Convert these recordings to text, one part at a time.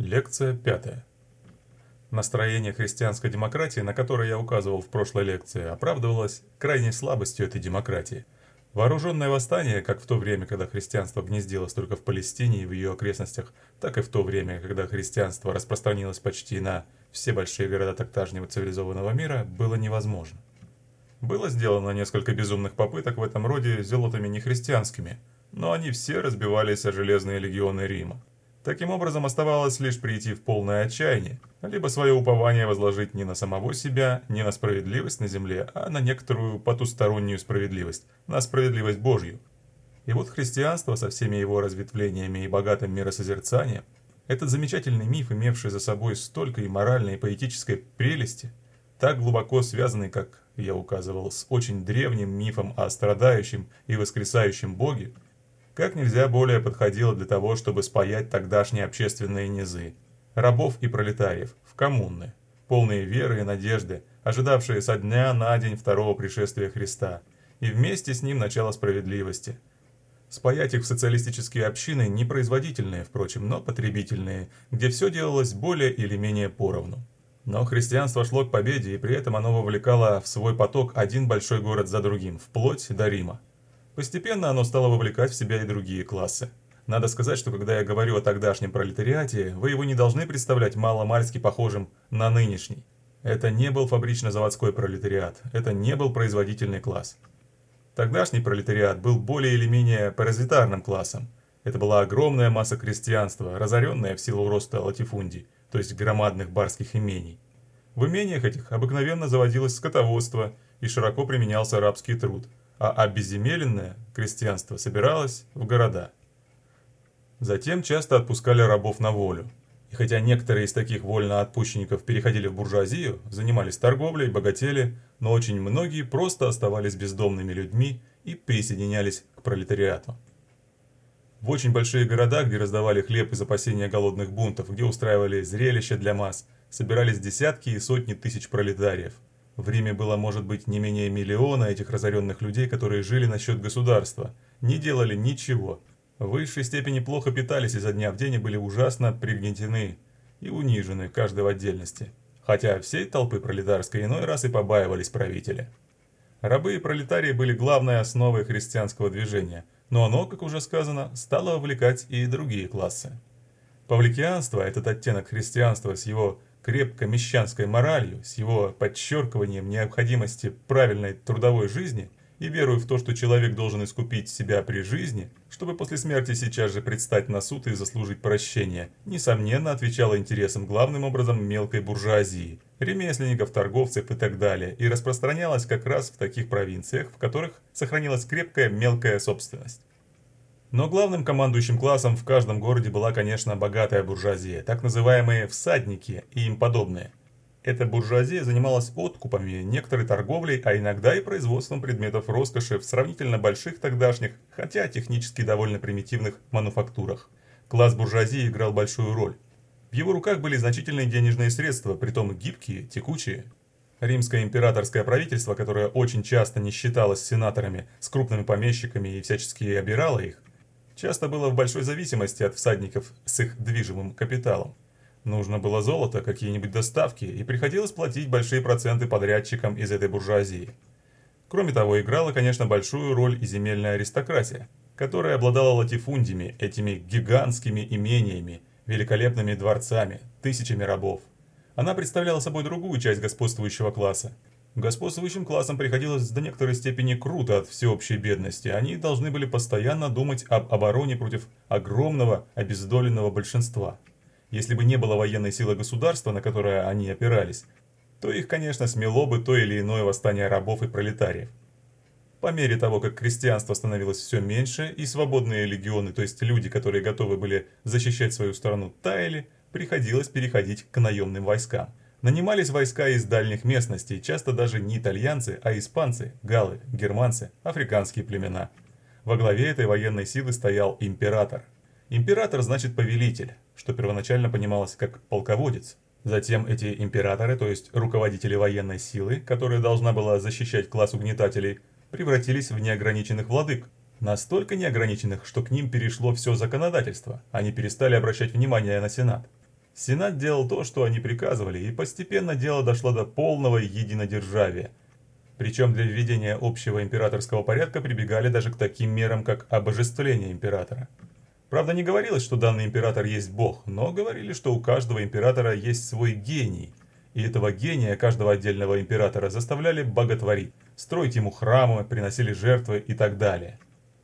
Лекция пятая. Настроение христианской демократии, на которое я указывал в прошлой лекции, оправдывалось крайней слабостью этой демократии. Вооруженное восстание, как в то время, когда христианство гнездилось только в Палестине и в ее окрестностях, так и в то время, когда христианство распространилось почти на все большие города тогдашнего цивилизованного мира, было невозможно. Было сделано несколько безумных попыток в этом роде зелотами нехристианскими, но они все разбивались о железные легионы Рима. Таким образом, оставалось лишь прийти в полное отчаяние, либо свое упование возложить не на самого себя, не на справедливость на земле, а на некоторую потустороннюю справедливость, на справедливость Божью. И вот христианство со всеми его разветвлениями и богатым миросозерцанием, этот замечательный миф, имевший за собой столько и моральной, и поэтической прелести, так глубоко связанный, как я указывал, с очень древним мифом о страдающем и воскресающем Боге, как нельзя более подходило для того, чтобы спаять тогдашние общественные низы, рабов и пролетариев, в коммуны, полные веры и надежды, ожидавшие со дня на день второго пришествия Христа, и вместе с ним начало справедливости. Спаять их в социалистические общины, непроизводительные, впрочем, но потребительные, где все делалось более или менее поровну. Но христианство шло к победе, и при этом оно вовлекало в свой поток один большой город за другим, вплоть до Рима. Постепенно оно стало вовлекать в себя и другие классы. Надо сказать, что когда я говорю о тогдашнем пролетариате, вы его не должны представлять мало-мальски похожим на нынешний. Это не был фабрично-заводской пролетариат, это не был производительный класс. Тогдашний пролетариат был более или менее паразитарным классом. Это была огромная масса крестьянства, разоренная в силу роста латифундий, то есть громадных барских имений. В имениях этих обыкновенно заводилось скотоводство и широко применялся рабский труд – а обезземеленное крестьянство собиралось в города. Затем часто отпускали рабов на волю. И хотя некоторые из таких вольноотпущенников переходили в буржуазию, занимались торговлей, богатели, но очень многие просто оставались бездомными людьми и присоединялись к пролетариату. В очень большие города, где раздавали хлеб из опасения голодных бунтов, где устраивали зрелища для масс, собирались десятки и сотни тысяч пролетариев – в Риме было, может быть, не менее миллиона этих разоренных людей, которые жили на счет государства, не делали ничего. В высшей степени плохо питались изо дня в день и были ужасно пригнетены и унижены, каждый в отдельности. Хотя всей толпы пролетарской иной раз и побаивались правители. Рабы и пролетарии были главной основой христианского движения, но оно, как уже сказано, стало вовлекать и другие классы. Павликианство, этот оттенок христианства с его крепко мещанской моралью, с его подчеркиванием необходимости правильной трудовой жизни и верую в то, что человек должен искупить себя при жизни, чтобы после смерти сейчас же предстать на суд и заслужить прощение, несомненно отвечало интересам главным образом мелкой буржуазии, ремесленников, торговцев и так далее, и распространялось как раз в таких провинциях, в которых сохранилась крепкая мелкая собственность. Но главным командующим классом в каждом городе была, конечно, богатая буржуазия, так называемые «всадники» и им подобные. Эта буржуазия занималась откупами, некоторой торговлей, а иногда и производством предметов роскоши в сравнительно больших тогдашних, хотя технически довольно примитивных мануфактурах. Класс буржуазии играл большую роль. В его руках были значительные денежные средства, притом гибкие, текучие. Римское императорское правительство, которое очень часто не считалось сенаторами с крупными помещиками и всячески обирало их, часто было в большой зависимости от всадников с их движимым капиталом. Нужно было золото, какие-нибудь доставки, и приходилось платить большие проценты подрядчикам из этой буржуазии. Кроме того, играла, конечно, большую роль и земельная аристократия, которая обладала латифундиями, этими гигантскими имениями, великолепными дворцами, тысячами рабов. Она представляла собой другую часть господствующего класса, Господствующим классам приходилось до некоторой степени круто от всеобщей бедности. Они должны были постоянно думать об обороне против огромного обездоленного большинства. Если бы не было военной силы государства, на которое они опирались, то их, конечно, смело бы то или иное восстание рабов и пролетариев. По мере того, как крестьянство становилось все меньше, и свободные легионы, то есть люди, которые готовы были защищать свою страну, таяли, приходилось переходить к наемным войскам. Нанимались войска из дальних местностей, часто даже не итальянцы, а испанцы, галлы, германцы, африканские племена. Во главе этой военной силы стоял император. Император значит повелитель, что первоначально понималось как полководец. Затем эти императоры, то есть руководители военной силы, которая должна была защищать класс угнетателей, превратились в неограниченных владык. Настолько неограниченных, что к ним перешло все законодательство, они перестали обращать внимание на Сенат. Сенат делал то, что они приказывали, и постепенно дело дошло до полного единодержавия. Причем для введения общего императорского порядка прибегали даже к таким мерам, как обожествление императора. Правда, не говорилось, что данный император есть бог, но говорили, что у каждого императора есть свой гений, и этого гения каждого отдельного императора заставляли боготворить, строить ему храмы, приносили жертвы и так далее.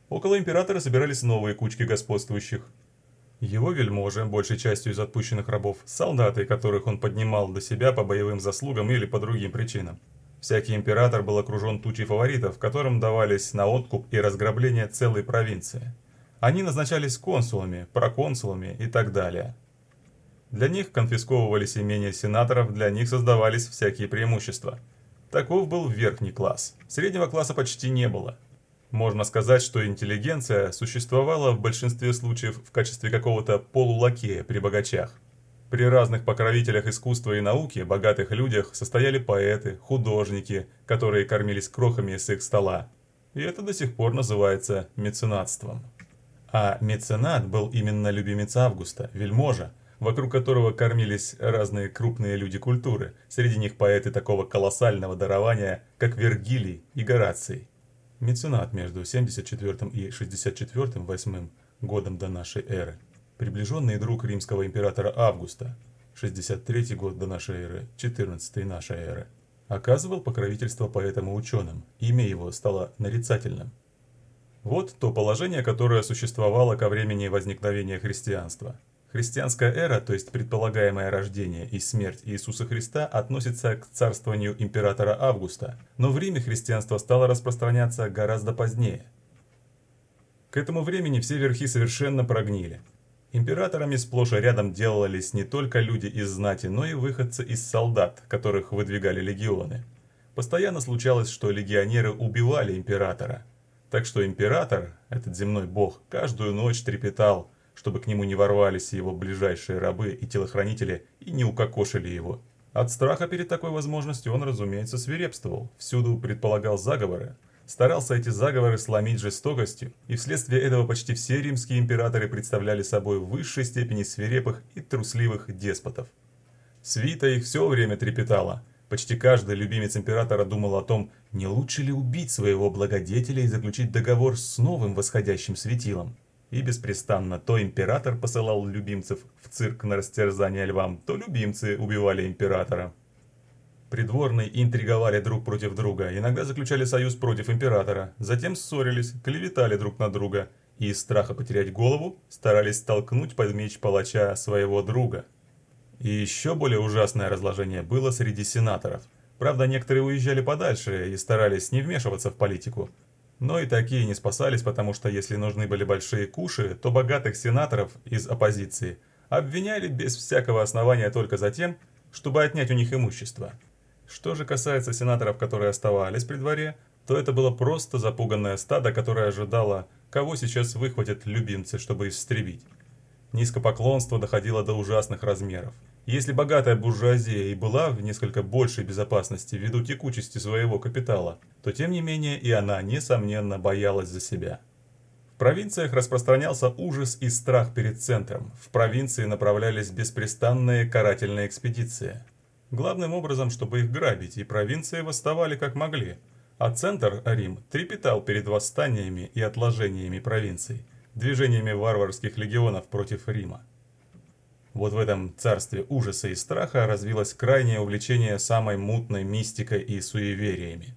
Около императора собирались новые кучки господствующих. Его вельможи, большей частью из отпущенных рабов, солдаты, которых он поднимал до себя по боевым заслугам или по другим причинам. Всякий император был окружен тучей фаворитов, которым давались на откуп и разграбление целой провинции. Они назначались консулами, проконсулами и так далее. Для них конфисковывались имения сенаторов, для них создавались всякие преимущества. Таков был верхний класс. Среднего класса почти не было – можно сказать, что интеллигенция существовала в большинстве случаев в качестве какого-то полулакея при богачах. При разных покровителях искусства и науки, богатых людях, состояли поэты, художники, которые кормились крохами с их стола. И это до сих пор называется меценатством. А меценат был именно любимец Августа, вельможа, вокруг которого кормились разные крупные люди культуры, среди них поэты такого колоссального дарования, как Вергилий и Гораций. Меценат между 74 и 64 8 годом до нашей эры. Приближенный друг римского императора Августа, 63 год до нашей эры, 14 нашей эры. Оказывал покровительство поэтам и ученым, имя его стало нарицательным. Вот то положение, которое существовало ко времени возникновения христианства – Христианская эра, то есть предполагаемое рождение и смерть Иисуса Христа, относится к царствованию императора Августа, но в Риме христианство стало распространяться гораздо позднее. К этому времени все верхи совершенно прогнили. Императорами сплошь и рядом делались не только люди из знати, но и выходцы из солдат, которых выдвигали легионы. Постоянно случалось, что легионеры убивали императора. Так что император, этот земной бог, каждую ночь трепетал – чтобы к нему не ворвались его ближайшие рабы и телохранители и не укокошили его. От страха перед такой возможностью он, разумеется, свирепствовал, всюду предполагал заговоры, старался эти заговоры сломить жестокостью, и вследствие этого почти все римские императоры представляли собой в высшей степени свирепых и трусливых деспотов. Свита их все время трепетала. Почти каждый любимец императора думал о том, не лучше ли убить своего благодетеля и заключить договор с новым восходящим светилом. И беспрестанно то император посылал любимцев в цирк на растерзание львам, то любимцы убивали императора. Придворные интриговали друг против друга, иногда заключали союз против императора, затем ссорились, клеветали друг на друга и из страха потерять голову старались столкнуть под меч палача своего друга. И еще более ужасное разложение было среди сенаторов. Правда, некоторые уезжали подальше и старались не вмешиваться в политику, но и такие не спасались, потому что если нужны были большие куши, то богатых сенаторов из оппозиции обвиняли без всякого основания только за тем, чтобы отнять у них имущество. Что же касается сенаторов, которые оставались при дворе, то это было просто запуганное стадо, которое ожидало, кого сейчас выхватят любимцы, чтобы истребить. Низкопоклонство доходило до ужасных размеров. Если богатая буржуазия и была в несколько большей безопасности ввиду текучести своего капитала, то тем не менее и она, несомненно, боялась за себя. В провинциях распространялся ужас и страх перед центром. В провинции направлялись беспрестанные карательные экспедиции. Главным образом, чтобы их грабить, и провинции восставали как могли. А центр, Рим, трепетал перед восстаниями и отложениями провинций, движениями варварских легионов против Рима. Вот в этом царстве ужаса и страха развилось крайнее увлечение самой мутной мистикой и суевериями.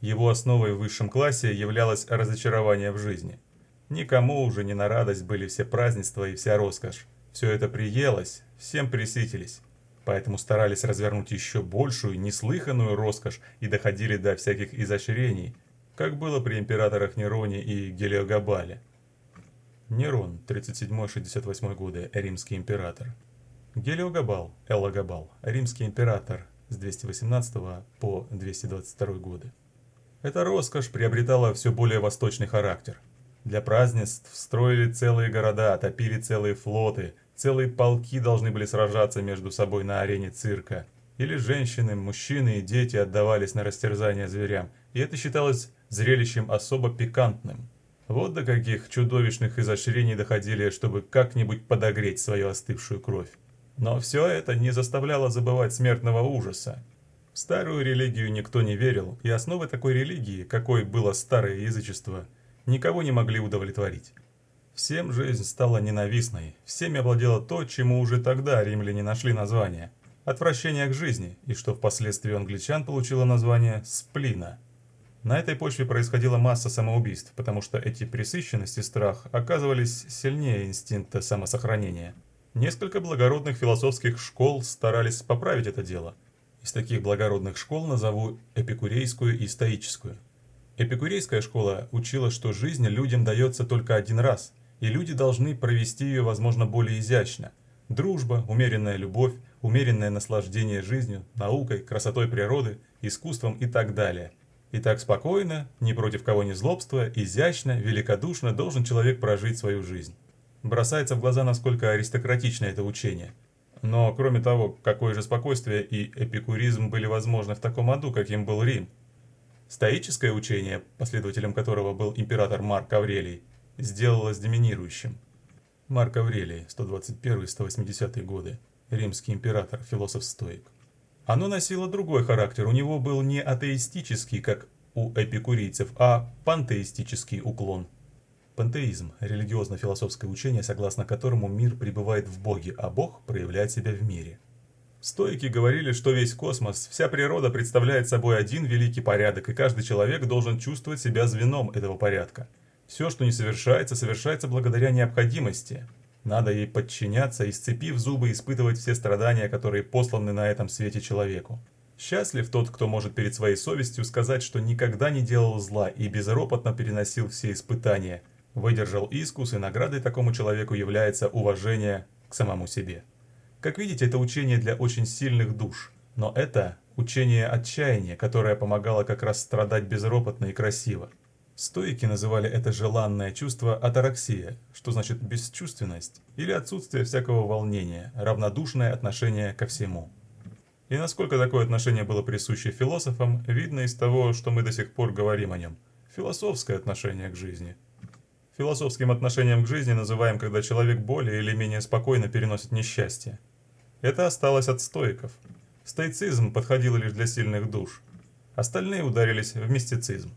Его основой в высшем классе являлось разочарование в жизни. Никому уже не на радость были все празднества и вся роскошь. Все это приелось, всем присытились. Поэтому старались развернуть еще большую, неслыханную роскошь и доходили до всяких изощрений, как было при императорах Нероне и Гелиогабале. Нерон, 37-68 годы, римский император. Гелиогабал, Эллагабал, римский император с 218 по 222 годы. Эта роскошь приобретала все более восточный характер. Для празднеств строили целые города, топили целые флоты, целые полки должны были сражаться между собой на арене цирка. Или женщины, мужчины и дети отдавались на растерзание зверям, и это считалось зрелищем особо пикантным – вот до каких чудовищных изощрений доходили, чтобы как-нибудь подогреть свою остывшую кровь. Но все это не заставляло забывать смертного ужаса. В старую религию никто не верил, и основы такой религии, какой было старое язычество, никого не могли удовлетворить. Всем жизнь стала ненавистной, всеми овладело то, чему уже тогда римляне нашли название – отвращение к жизни, и что впоследствии англичан получило название сплина. На этой почве происходила масса самоубийств, потому что эти пресыщенность и страх оказывались сильнее инстинкта самосохранения. Несколько благородных философских школ старались поправить это дело. Из таких благородных школ назову эпикурейскую и стоическую. Эпикурейская школа учила, что жизнь людям дается только один раз, и люди должны провести ее, возможно, более изящно. Дружба, умеренная любовь, умеренное наслаждение жизнью, наукой, красотой природы, искусством и так далее – и так спокойно, ни против кого не злобство, изящно, великодушно должен человек прожить свою жизнь. Бросается в глаза, насколько аристократично это учение. Но, кроме того, какое же спокойствие и эпикуризм были возможны в таком аду, каким был Рим. Стоическое учение, последователем которого был император Марк Аврелий, сделалось доминирующим. Марк Аврелий, 121-180 годы, римский император, философ-стоик. Оно носило другой характер, у него был не атеистический, как у эпикурийцев, а пантеистический уклон. Пантеизм – религиозно-философское учение, согласно которому мир пребывает в Боге, а Бог проявляет себя в мире. Стойки говорили, что весь космос, вся природа представляет собой один великий порядок, и каждый человек должен чувствовать себя звеном этого порядка. Все, что не совершается, совершается благодаря необходимости – надо ей подчиняться и, сцепив зубы, испытывать все страдания, которые посланы на этом свете человеку. Счастлив тот, кто может перед своей совестью сказать, что никогда не делал зла и безропотно переносил все испытания, выдержал искус, и наградой такому человеку является уважение к самому себе. Как видите, это учение для очень сильных душ, но это учение отчаяния, которое помогало как раз страдать безропотно и красиво. Стоики называли это желанное чувство атараксия, что значит бесчувственность или отсутствие всякого волнения, равнодушное отношение ко всему. И насколько такое отношение было присуще философам, видно из того, что мы до сих пор говорим о нем. Философское отношение к жизни. Философским отношением к жизни называем, когда человек более или менее спокойно переносит несчастье. Это осталось от стоиков. Стоицизм подходил лишь для сильных душ. Остальные ударились в мистицизм.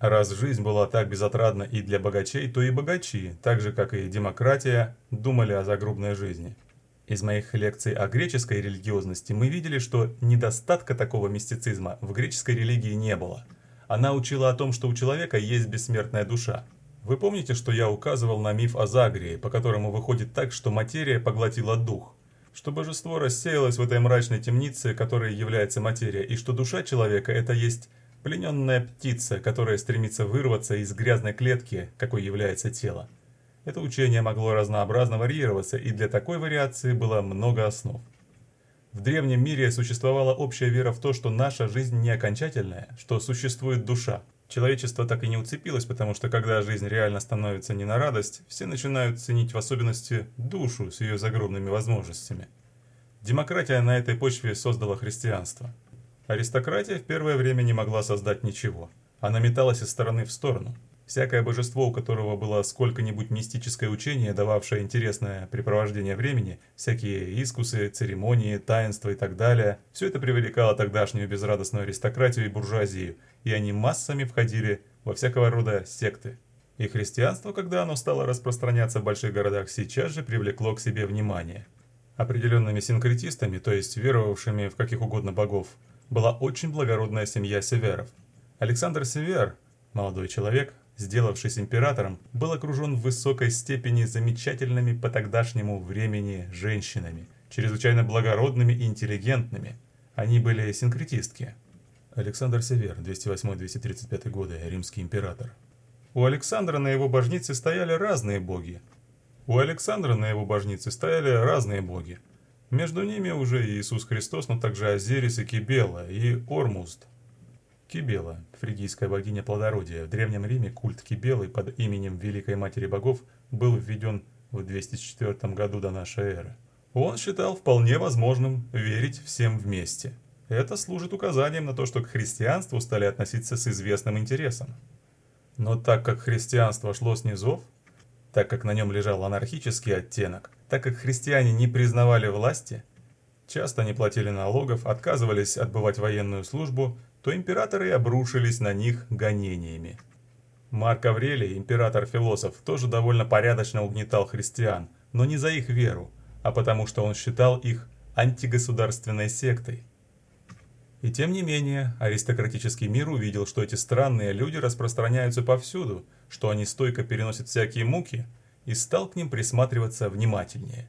Раз жизнь была так безотрадна и для богачей, то и богачи, так же как и демократия, думали о загробной жизни. Из моих лекций о греческой религиозности мы видели, что недостатка такого мистицизма в греческой религии не было. Она учила о том, что у человека есть бессмертная душа. Вы помните, что я указывал на миф о Загрии, по которому выходит так, что материя поглотила дух? Что божество рассеялось в этой мрачной темнице, которой является материя, и что душа человека – это есть Плененная птица, которая стремится вырваться из грязной клетки, какой является тело. Это учение могло разнообразно варьироваться, и для такой вариации было много основ. В древнем мире существовала общая вера в то, что наша жизнь не окончательная, что существует душа. Человечество так и не уцепилось, потому что когда жизнь реально становится не на радость, все начинают ценить в особенности душу с ее загробными возможностями. Демократия на этой почве создала христианство – Аристократия в первое время не могла создать ничего. Она металась из стороны в сторону. Всякое божество, у которого было сколько-нибудь мистическое учение, дававшее интересное препровождение времени, всякие искусы, церемонии, таинства и так далее, все это привлекало тогдашнюю безрадостную аристократию и буржуазию, и они массами входили во всякого рода секты. И христианство, когда оно стало распространяться в больших городах, сейчас же привлекло к себе внимание. Определенными синкретистами, то есть веровавшими в каких угодно богов, была очень благородная семья Северов. Александр Север, молодой человек, сделавшись императором, был окружен в высокой степени замечательными по тогдашнему времени женщинами, чрезвычайно благородными и интеллигентными. Они были синкретистки. Александр Север, 208-235 годы, римский император. У Александра на его божнице стояли разные боги. У Александра на его божнице стояли разные боги. Между ними уже Иисус Христос, но также Азирис и Кибела, и Ормузд. Кибела, фригийская богиня плодородия. В Древнем Риме культ Кибелы под именем Великой Матери Богов был введен в 204 году до нашей эры. Он считал вполне возможным верить всем вместе. Это служит указанием на то, что к христианству стали относиться с известным интересом. Но так как христианство шло с низов, так как на нем лежал анархический оттенок, так как христиане не признавали власти, часто не платили налогов, отказывались отбывать военную службу, то императоры обрушились на них гонениями. Марк Аврелий, император-философ, тоже довольно порядочно угнетал христиан, но не за их веру, а потому что он считал их антигосударственной сектой. И тем не менее, аристократический мир увидел, что эти странные люди распространяются повсюду, что они стойко переносят всякие муки, и стал к ним присматриваться внимательнее.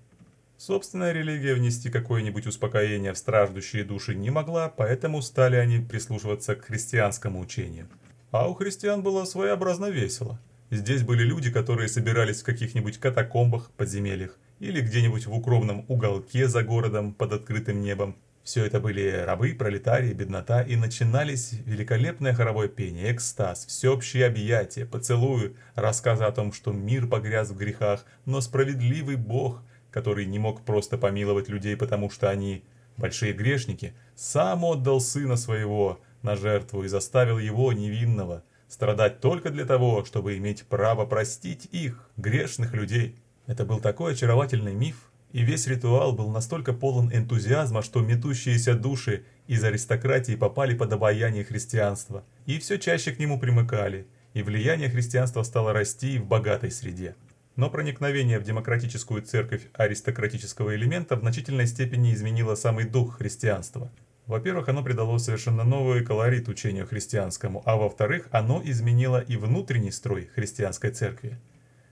Собственная религия внести какое-нибудь успокоение в страждущие души не могла, поэтому стали они прислушиваться к христианскому учению. А у христиан было своеобразно весело. Здесь были люди, которые собирались в каких-нибудь катакомбах, подземельях, или где-нибудь в укромном уголке за городом под открытым небом, все это были рабы, пролетарии, беднота, и начинались великолепное хоровое пение, экстаз, всеобщее объятие, поцелуи, рассказы о том, что мир погряз в грехах, но справедливый Бог, который не мог просто помиловать людей, потому что они, большие грешники, сам отдал сына своего на жертву и заставил его, невинного, страдать только для того, чтобы иметь право простить их, грешных людей. Это был такой очаровательный миф, и весь ритуал был настолько полон энтузиазма, что метущиеся души из аристократии попали под обаяние христианства, и все чаще к нему примыкали, и влияние христианства стало расти в богатой среде. Но проникновение в демократическую церковь аристократического элемента в значительной степени изменило самый дух христианства. Во-первых, оно придало совершенно новый колорит учению христианскому, а во-вторых, оно изменило и внутренний строй христианской церкви.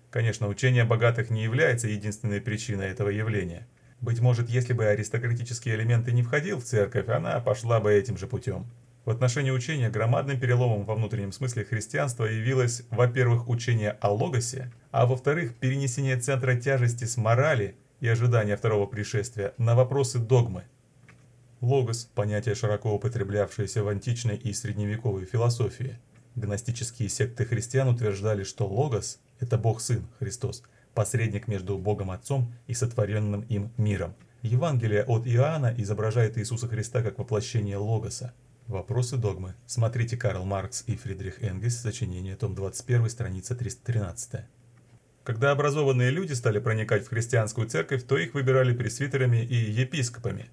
Конечно, учение богатых не является единственной причиной этого явления. Быть может, если бы аристократические элементы не входил в церковь, она пошла бы этим же путем. В отношении учения громадным переломом во внутреннем смысле христианства явилось, во-первых, учение о логосе, а во-вторых, перенесение центра тяжести с морали и ожидания второго пришествия на вопросы догмы. Логос – понятие, широко употреблявшееся в античной и средневековой философии. Гностические секты христиан утверждали, что логос это Бог-Сын, Христос, посредник между Богом Отцом и сотворенным им миром. Евангелие от Иоанна изображает Иисуса Христа как воплощение Логоса. Вопросы догмы. Смотрите Карл Маркс и Фридрих Энгельс, сочинение, том 21, страница 313. Когда образованные люди стали проникать в христианскую церковь, то их выбирали пресвитерами и епископами.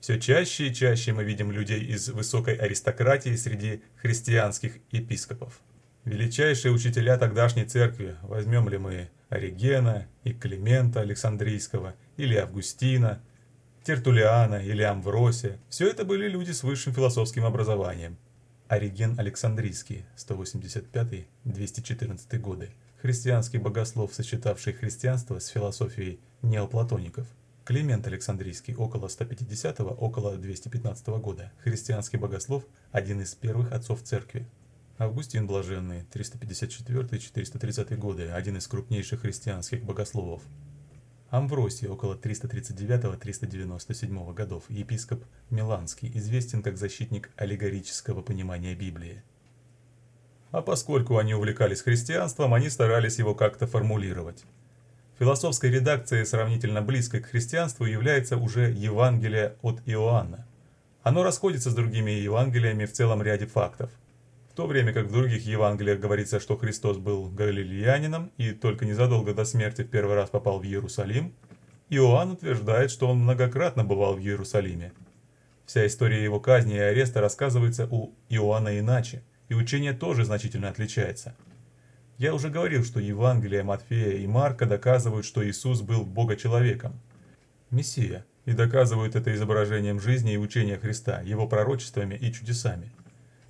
Все чаще и чаще мы видим людей из высокой аристократии среди христианских епископов. Величайшие учителя тогдашней церкви, возьмем ли мы Оригена и Климента Александрийского, или Августина, Тертулиана или Амвросия, все это были люди с высшим философским образованием. Ориген Александрийский, 185-214 годы, христианский богослов, сочетавший христианство с философией неоплатоников. Климент Александрийский, около 150-го, около 215 года, христианский богослов, один из первых отцов церкви. Августин Блаженный, 354-430 годы, один из крупнейших христианских богословов. Амвросий, около 339-397 годов, епископ Миланский, известен как защитник аллегорического понимания Библии. А поскольку они увлекались христианством, они старались его как-то формулировать. Философской редакцией, сравнительно близкой к христианству, является уже Евангелие от Иоанна. Оно расходится с другими Евангелиями в целом ряде фактов – в то время как в других Евангелиях говорится, что Христос был галилеянином и только незадолго до смерти в первый раз попал в Иерусалим, Иоанн утверждает, что он многократно бывал в Иерусалиме. Вся история его казни и ареста рассказывается у Иоанна иначе, и учение тоже значительно отличается. Я уже говорил, что Евангелия Матфея и Марка доказывают, что Иисус был Бога-человеком, Мессия, и доказывают это изображением жизни и учения Христа, его пророчествами и чудесами.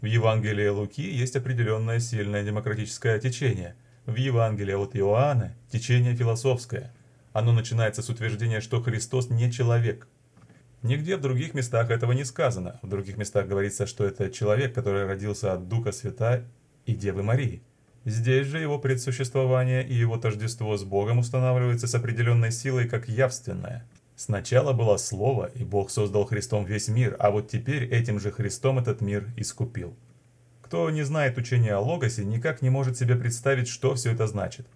В Евангелии Луки есть определенное сильное демократическое течение. В Евангелии от Иоанна – течение философское. Оно начинается с утверждения, что Христос не человек. Нигде в других местах этого не сказано. В других местах говорится, что это человек, который родился от Духа Свята и Девы Марии. Здесь же его предсуществование и его тождество с Богом устанавливается с определенной силой как явственное – Сначала было Слово, и Бог создал Христом весь мир, а вот теперь этим же Христом этот мир искупил. Кто не знает учения о Логосе, никак не может себе представить, что все это значит.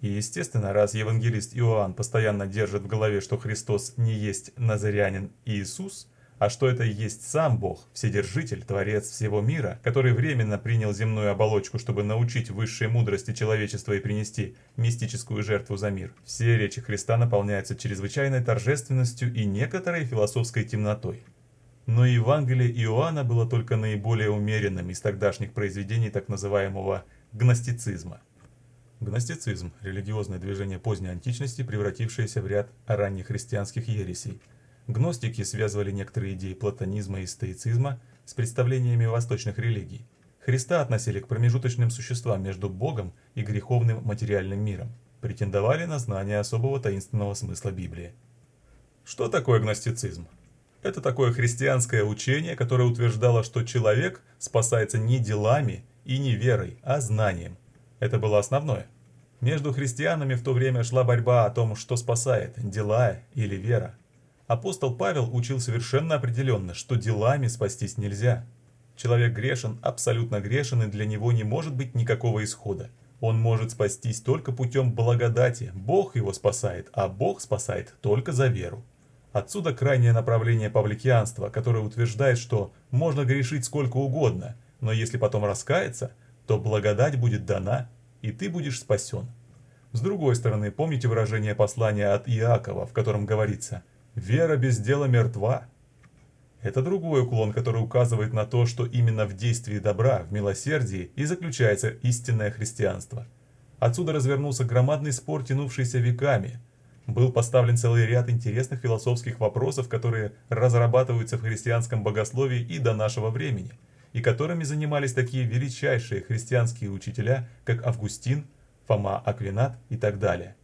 И естественно, раз евангелист Иоанн постоянно держит в голове, что Христос не есть назарянин Иисус, а что это и есть сам Бог, Вседержитель, Творец всего мира, который временно принял земную оболочку, чтобы научить высшей мудрости человечества и принести мистическую жертву за мир. Все речи Христа наполняются чрезвычайной торжественностью и некоторой философской темнотой. Но Евангелие Иоанна было только наиболее умеренным из тогдашних произведений так называемого гностицизма. Гностицизм – религиозное движение поздней античности, превратившееся в ряд ранних христианских ересей – Гностики связывали некоторые идеи платонизма и стоицизма с представлениями восточных религий. Христа относили к промежуточным существам между Богом и греховным материальным миром. Претендовали на знание особого таинственного смысла Библии. Что такое гностицизм? Это такое христианское учение, которое утверждало, что человек спасается не делами и не верой, а знанием. Это было основное. Между христианами в то время шла борьба о том, что спасает – дела или вера. Апостол Павел учил совершенно определенно, что делами спастись нельзя. Человек грешен, абсолютно грешен, и для него не может быть никакого исхода. Он может спастись только путем благодати, Бог его спасает, а Бог спасает только за веру. Отсюда крайнее направление павликианства, которое утверждает, что можно грешить сколько угодно, но если потом раскаяться, то благодать будет дана, и ты будешь спасен. С другой стороны, помните выражение послания от Иакова, в котором говорится – Вера без дела мертва. Это другой уклон, который указывает на то, что именно в действии добра, в милосердии и заключается истинное христианство. Отсюда развернулся громадный спор, тянувшийся веками. Был поставлен целый ряд интересных философских вопросов, которые разрабатываются в христианском богословии и до нашего времени, и которыми занимались такие величайшие христианские учителя, как Августин, Фома Аквинат и так далее.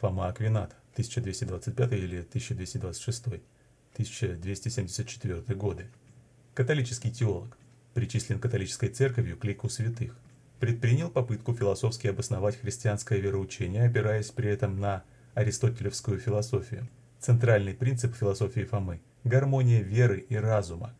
Фома Аквинат 1225 или 1226, 1274 годы. Католический теолог, причислен католической церковью к лику святых, предпринял попытку философски обосновать христианское вероучение, опираясь при этом на аристотелевскую философию. Центральный принцип философии Фомы – гармония веры и разума.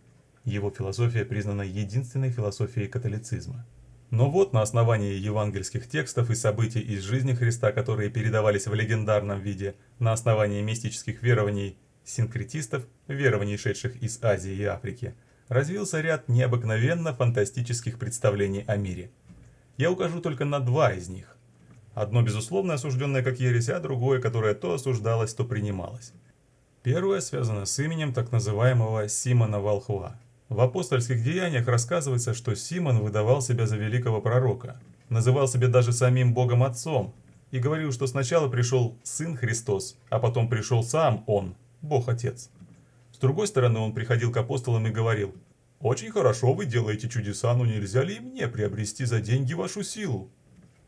Его философия признана единственной философией католицизма – но вот на основании евангельских текстов и событий из жизни Христа, которые передавались в легендарном виде, на основании мистических верований синкретистов, верований, шедших из Азии и Африки, развился ряд необыкновенно фантастических представлений о мире. Я укажу только на два из них. Одно, безусловно, осужденное как ересь, а другое, которое то осуждалось, то принималось. Первое связано с именем так называемого Симона Волхва – в апостольских деяниях рассказывается, что Симон выдавал себя за великого пророка, называл себя даже самим Богом Отцом и говорил, что сначала пришел Сын Христос, а потом пришел сам Он, Бог Отец. С другой стороны, он приходил к апостолам и говорил, «Очень хорошо вы делаете чудеса, но нельзя ли мне приобрести за деньги вашу силу?»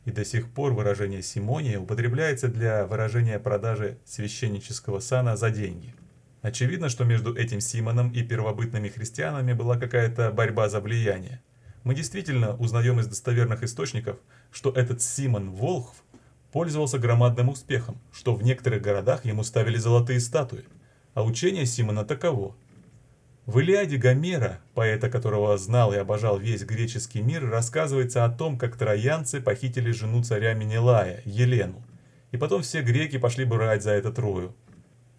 И до сих пор выражение «симония» употребляется для выражения продажи священнического сана за деньги – Очевидно, что между этим Симоном и первобытными христианами была какая-то борьба за влияние. Мы действительно узнаем из достоверных источников, что этот Симон Волхв пользовался громадным успехом, что в некоторых городах ему ставили золотые статуи. А учение Симона таково. В Илиаде Гомера, поэта которого знал и обожал весь греческий мир, рассказывается о том, как троянцы похитили жену царя Менелая, Елену. И потом все греки пошли брать за это Трою.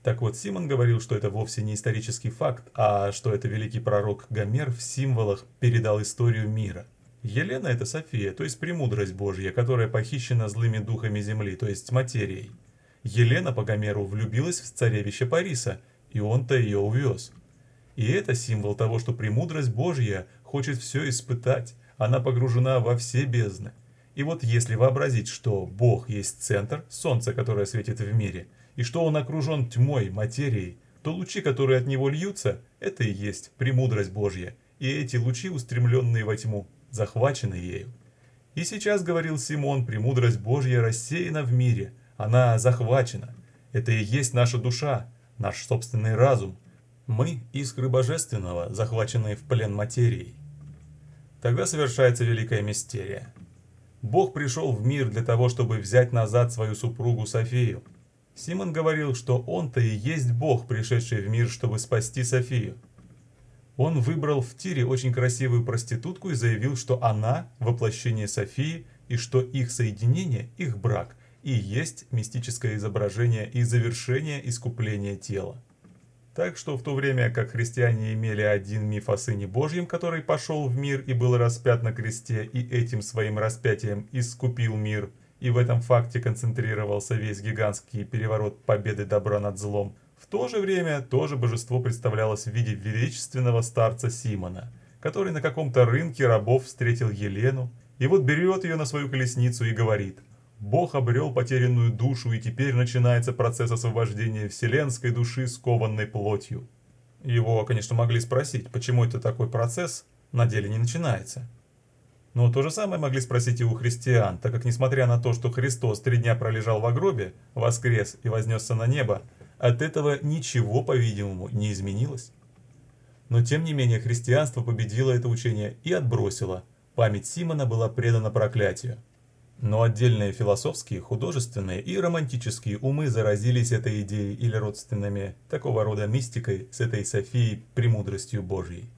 Так вот, Симон говорил, что это вовсе не исторический факт, а что это великий пророк Гомер в символах передал историю мира. Елена – это София, то есть премудрость Божья, которая похищена злыми духами земли, то есть материей. Елена по Гомеру влюбилась в царевище Париса, и он-то ее увез. И это символ того, что премудрость Божья хочет все испытать, она погружена во все бездны. И вот если вообразить, что Бог есть центр, солнце, которое светит в мире – и что он окружен тьмой, материей, то лучи, которые от него льются, это и есть премудрость Божья, и эти лучи, устремленные во тьму, захвачены ею. И сейчас, говорил Симон, премудрость Божья рассеяна в мире, она захвачена. Это и есть наша душа, наш собственный разум. Мы – искры божественного, захваченные в плен материей. Тогда совершается великая мистерия. Бог пришел в мир для того, чтобы взять назад свою супругу Софию – Симон говорил, что он-то и есть Бог, пришедший в мир, чтобы спасти Софию. Он выбрал в тире очень красивую проститутку и заявил, что она – воплощение Софии, и что их соединение, их брак, и есть мистическое изображение и завершение искупления тела. Так что в то время как христиане имели один миф о Сыне Божьем, который пошел в мир и был распят на кресте, и этим своим распятием искупил мир, и в этом факте концентрировался весь гигантский переворот победы добра над злом, в то же время тоже божество представлялось в виде величественного старца Симона, который на каком-то рынке рабов встретил Елену, и вот берет ее на свою колесницу и говорит – Бог обрел потерянную душу, и теперь начинается процесс освобождения вселенской души, скованной плотью. Его, конечно, могли спросить, почему это такой процесс на деле не начинается. Но то же самое могли спросить и у христиан, так как несмотря на то, что Христос три дня пролежал в гробе, воскрес и вознесся на небо, от этого ничего, по-видимому, не изменилось. Но тем не менее христианство победило это учение и отбросило. Память Симона была предана проклятию. Но отдельные философские, художественные и романтические умы заразились этой идеей или родственными такого рода мистикой с этой Софией премудростью Божьей.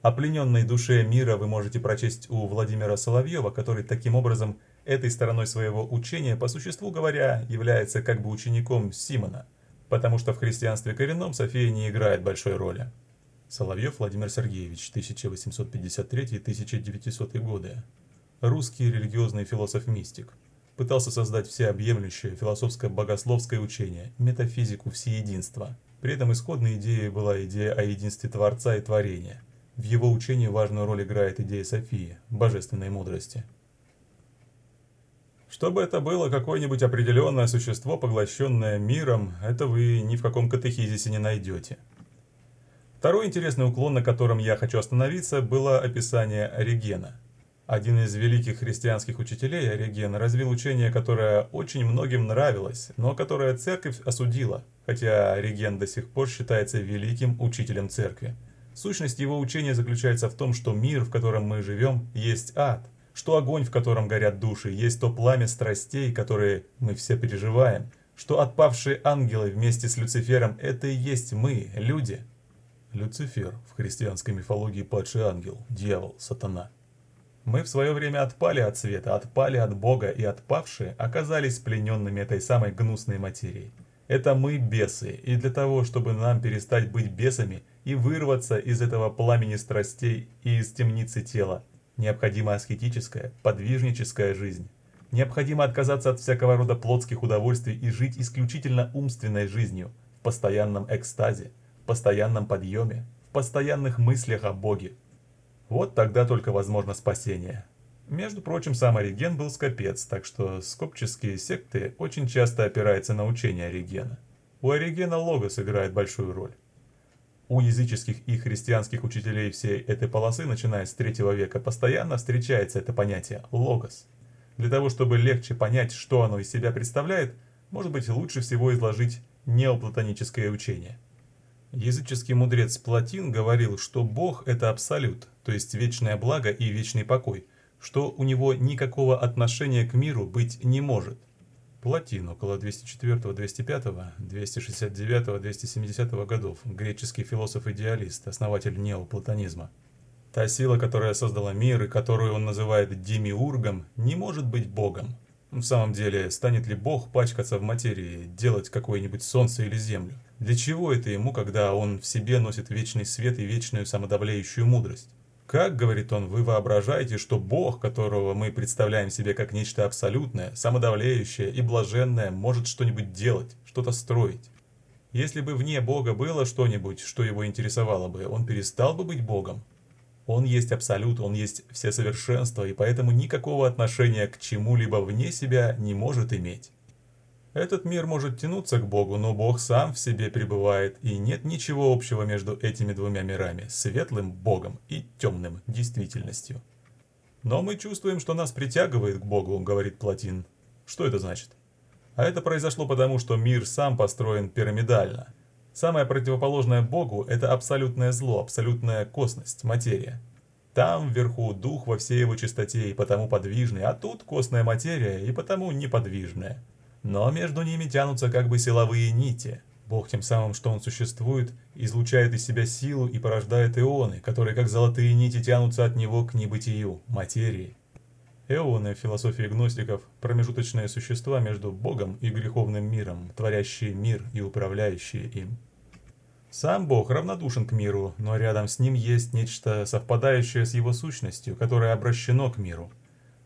О плененной душе мира вы можете прочесть у Владимира Соловьева, который таким образом этой стороной своего учения, по существу говоря, является как бы учеником Симона, потому что в христианстве коренном София не играет большой роли. Соловьев Владимир Сергеевич, 1853-1900 годы русский религиозный философ-мистик. Пытался создать всеобъемлющее философско-богословское учение, метафизику всеединства. При этом исходной идеей была идея о единстве Творца и Творения. В его учении важную роль играет идея Софии, божественной мудрости. Чтобы это было какое-нибудь определенное существо, поглощенное миром, это вы ни в каком катехизисе не найдете. Второй интересный уклон, на котором я хочу остановиться, было описание Оригена – один из великих христианских учителей, Ориген, развил учение, которое очень многим нравилось, но которое церковь осудила, хотя Ориген до сих пор считается великим учителем церкви. Сущность его учения заключается в том, что мир, в котором мы живем, есть ад, что огонь, в котором горят души, есть то пламя страстей, которые мы все переживаем, что отпавшие ангелы вместе с Люцифером – это и есть мы, люди. Люцифер в христианской мифологии падший ангел, дьявол, сатана – мы в свое время отпали от света, отпали от Бога и отпавшие оказались плененными этой самой гнусной материей. Это мы бесы, и для того, чтобы нам перестать быть бесами и вырваться из этого пламени страстей и из темницы тела, необходима аскетическая, подвижническая жизнь. Необходимо отказаться от всякого рода плотских удовольствий и жить исключительно умственной жизнью, в постоянном экстазе, в постоянном подъеме, в постоянных мыслях о Боге, вот тогда только возможно спасение. Между прочим, сам Ориген был скопец, так что скопческие секты очень часто опираются на учение Оригена. У Оригена логос играет большую роль. У языческих и христианских учителей всей этой полосы, начиная с третьего века, постоянно встречается это понятие «логос». Для того, чтобы легче понять, что оно из себя представляет, может быть лучше всего изложить неоплатоническое учение – Языческий мудрец Платин говорил, что Бог – это абсолют, то есть вечное благо и вечный покой, что у него никакого отношения к миру быть не может. Платин около 204, 205, 269, 270 годов, греческий философ-идеалист, основатель неоплатонизма. Та сила, которая создала мир и которую он называет демиургом, не может быть Богом. В самом деле, станет ли Бог пачкаться в материи, делать какое-нибудь солнце или землю? Для чего это ему, когда он в себе носит вечный свет и вечную самодавляющую мудрость? Как, говорит он, вы воображаете, что Бог, которого мы представляем себе как нечто абсолютное, самодавляющее и блаженное, может что-нибудь делать, что-то строить? Если бы вне Бога было что-нибудь, что его интересовало бы, он перестал бы быть Богом. Он есть абсолют, он есть все совершенство, и поэтому никакого отношения к чему-либо вне себя не может иметь. Этот мир может тянуться к Богу, но Бог сам в себе пребывает, и нет ничего общего между этими двумя мирами, светлым Богом и темным действительностью. Но мы чувствуем, что нас притягивает к Богу, говорит Платин. Что это значит? А это произошло потому, что мир сам построен пирамидально. Самое противоположное Богу – это абсолютное зло, абсолютная косность, материя. Там вверху дух во всей его чистоте и потому подвижный, а тут костная материя и потому неподвижная. Но между ними тянутся как бы силовые нити. Бог тем самым, что он существует, излучает из себя силу и порождает ионы, которые как золотые нити тянутся от него к небытию, материи. Эоны в философии гностиков – промежуточные существа между Богом и греховным миром, творящие мир и управляющие им. Сам Бог равнодушен к миру, но рядом с ним есть нечто совпадающее с его сущностью, которое обращено к миру.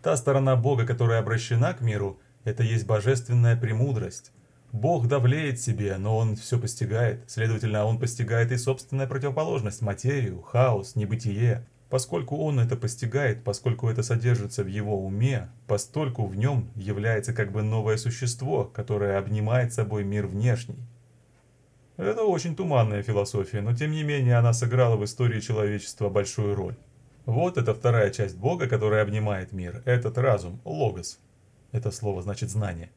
Та сторона Бога, которая обращена к миру, это есть божественная премудрость. Бог давлеет себе, но он все постигает, следовательно, он постигает и собственная противоположность, материю, хаос, небытие. Поскольку он это постигает, поскольку это содержится в его уме, постольку в нем является как бы новое существо, которое обнимает собой мир внешний. Это очень туманная философия, но тем не менее она сыграла в истории человечества большую роль. Вот это вторая часть Бога, которая обнимает мир, этот разум, логос. Это слово значит знание.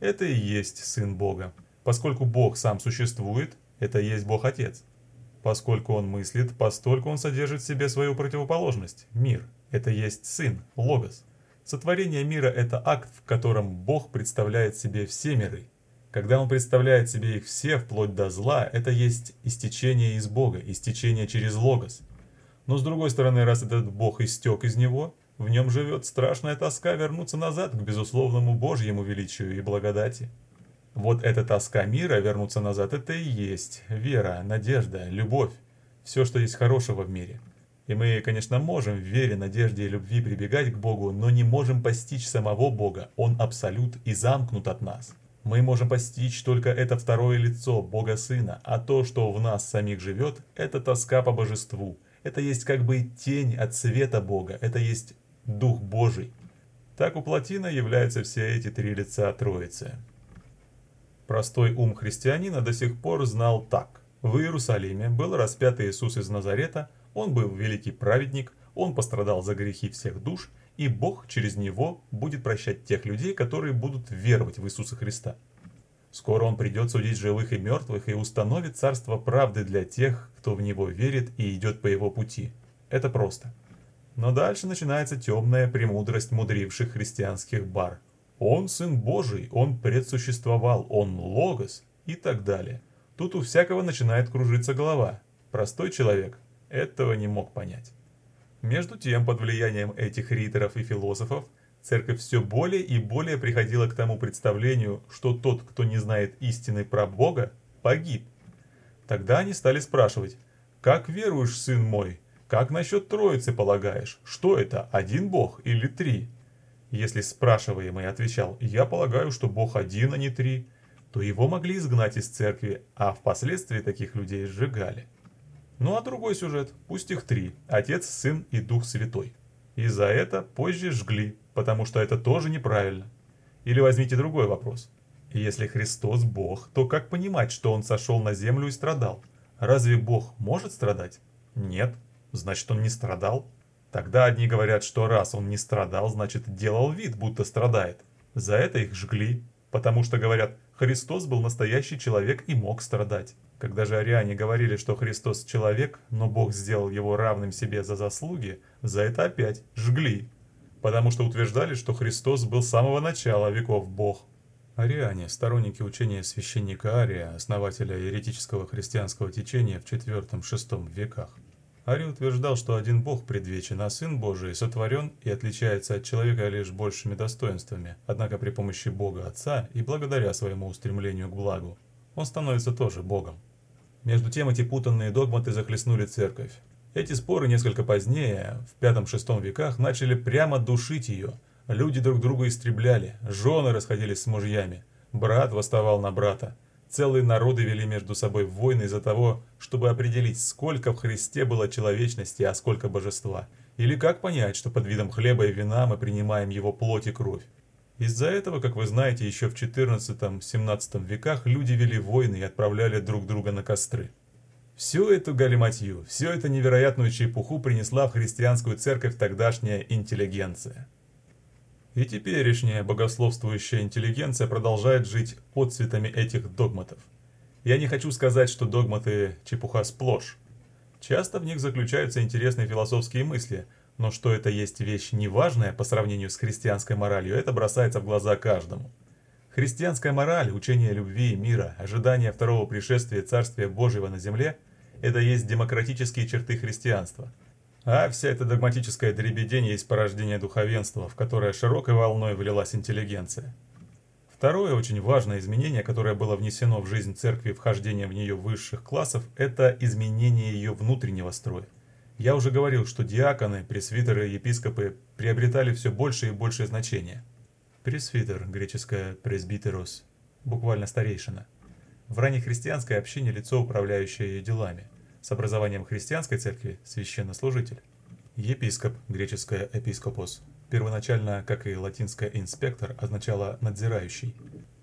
Это и есть Сын Бога. Поскольку Бог сам существует, это и есть Бог Отец. Поскольку Он мыслит, постольку Он содержит в себе свою противоположность – мир. Это есть Сын, Логос. Сотворение мира – это акт, в котором Бог представляет себе все миры – когда он представляет себе их все, вплоть до зла, это есть истечение из Бога, истечение через Логос. Но с другой стороны, раз этот Бог истек из него, в нем живет страшная тоска вернуться назад к безусловному Божьему величию и благодати. Вот эта тоска мира вернуться назад – это и есть вера, надежда, любовь, все, что есть хорошего в мире. И мы, конечно, можем в вере, надежде и любви прибегать к Богу, но не можем постичь самого Бога, Он абсолют и замкнут от нас. Мы можем постичь только это второе лицо Бога Сына, а то, что в нас самих живет, это тоска по божеству. Это есть как бы тень от света Бога, это есть Дух Божий. Так у Платина являются все эти три лица Троицы. Простой ум христианина до сих пор знал так. В Иерусалиме был распят Иисус из Назарета, он был великий праведник, он пострадал за грехи всех душ – и Бог через него будет прощать тех людей, которые будут веровать в Иисуса Христа. Скоро Он придет судить живых и мертвых и установит царство правды для тех, кто в Него верит и идет по Его пути. Это просто. Но дальше начинается темная премудрость мудривших христианских бар. Он Сын Божий, Он предсуществовал, Он Логос и так далее. Тут у всякого начинает кружиться голова. Простой человек этого не мог понять. Между тем, под влиянием этих риторов и философов, церковь все более и более приходила к тому представлению, что тот, кто не знает истины про Бога, погиб. Тогда они стали спрашивать, «Как веруешь, сын мой? Как насчет Троицы полагаешь? Что это, один Бог или три?» Если спрашиваемый отвечал, «Я полагаю, что Бог один, а не три», то его могли изгнать из церкви, а впоследствии таких людей сжигали. Ну а другой сюжет, пусть их три, Отец, Сын и Дух Святой. И за это позже жгли, потому что это тоже неправильно. Или возьмите другой вопрос. Если Христос Бог, то как понимать, что Он сошел на землю и страдал? Разве Бог может страдать? Нет. Значит, Он не страдал? Тогда одни говорят, что раз Он не страдал, значит, делал вид, будто страдает. За это их жгли, потому что говорят, Христос был настоящий человек и мог страдать. Когда же ариане говорили, что Христос человек, но Бог сделал его равным себе за заслуги, за это опять жгли, потому что утверждали, что Христос был с самого начала веков Бог. Ариане, сторонники учения священника Ария, основателя еретического христианского течения в IV-VI веках. Арий утверждал, что один Бог предвечен, а Сын Божий сотворен и отличается от человека лишь большими достоинствами, однако при помощи Бога Отца и благодаря своему устремлению к благу, он становится тоже Богом. Между тем эти путанные догматы захлестнули церковь. Эти споры несколько позднее, в V-VI веках, начали прямо душить ее. Люди друг друга истребляли, жены расходились с мужьями, брат восставал на брата. Целые народы вели между собой войны из-за того, чтобы определить, сколько в Христе было человечности, а сколько божества. Или как понять, что под видом хлеба и вина мы принимаем его плоть и кровь. Из-за этого, как вы знаете, еще в XIV-XVII веках люди вели войны и отправляли друг друга на костры. Всю эту галиматью, всю эту невероятную чепуху принесла в христианскую церковь тогдашняя интеллигенция. И теперешняя богословствующая интеллигенция продолжает жить под цветами этих догматов. Я не хочу сказать, что догматы чепуха сплошь. Часто в них заключаются интересные философские мысли – но что это есть вещь неважная по сравнению с христианской моралью, это бросается в глаза каждому. Христианская мораль, учение любви и мира, ожидание второго пришествия Царствия Божьего на земле – это есть демократические черты христианства. А вся эта догматическая дребедень есть порождение духовенства, в которое широкой волной влилась интеллигенция. Второе очень важное изменение, которое было внесено в жизнь церкви вхождением в нее высших классов, это изменение ее внутреннего строя. Я уже говорил, что диаконы, пресвитеры епископы приобретали все больше и большее значение. Пресвитер, греческое «presbyteros», буквально старейшина. В раннехристианской общине лицо, управляющее ее делами. С образованием христианской церкви – священнослужитель. Епископ, греческое «эпископос», первоначально, как и латинское «инспектор», означало «надзирающий».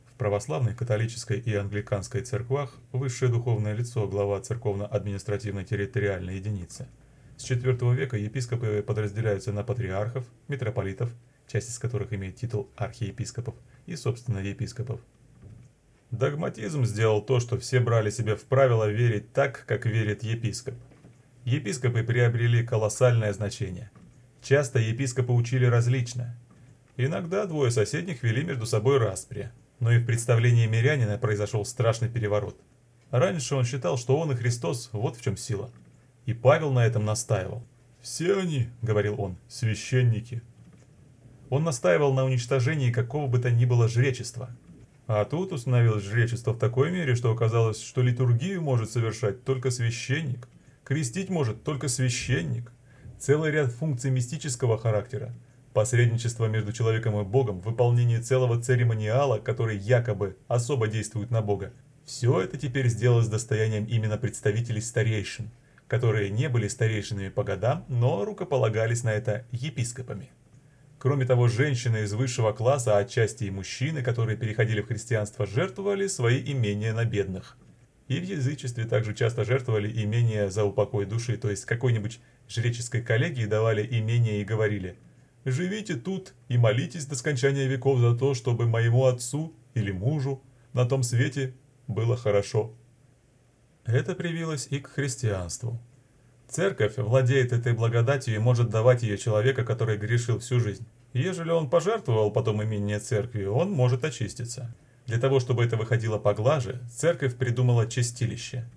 В православной, католической и англиканской церквах высшее духовное лицо – глава церковно-административной территориальной единицы – с IV века епископы подразделяются на патриархов, митрополитов, часть из которых имеет титул архиепископов, и, собственно, епископов. Догматизм сделал то, что все брали себе в правило верить так, как верит епископ. Епископы приобрели колоссальное значение. Часто епископы учили различно. Иногда двое соседних вели между собой распри, но и в представлении мирянина произошел страшный переворот. Раньше он считал, что он и Христос, вот в чем сила – и Павел на этом настаивал. «Все они, — говорил он, — священники». Он настаивал на уничтожении какого бы то ни было жречества. А тут установилось жречество в такой мере, что оказалось, что литургию может совершать только священник, крестить может только священник. Целый ряд функций мистического характера, посредничество между человеком и Богом, выполнение целого церемониала, который якобы особо действует на Бога, все это теперь сделалось достоянием именно представителей старейшин – которые не были старейшинами по годам, но рукополагались на это епископами. Кроме того, женщины из высшего класса, а отчасти и мужчины, которые переходили в христианство, жертвовали свои имения на бедных. И в язычестве также часто жертвовали имения за упокой души, то есть какой-нибудь жреческой коллегии давали имение и говорили «Живите тут и молитесь до скончания веков за то, чтобы моему отцу или мужу на том свете было хорошо». Это привилось и к христианству. Церковь владеет этой благодатью и может давать ее человека, который грешил всю жизнь. Ежели он пожертвовал потом имение церкви, он может очиститься. Для того, чтобы это выходило поглаже, церковь придумала чистилище.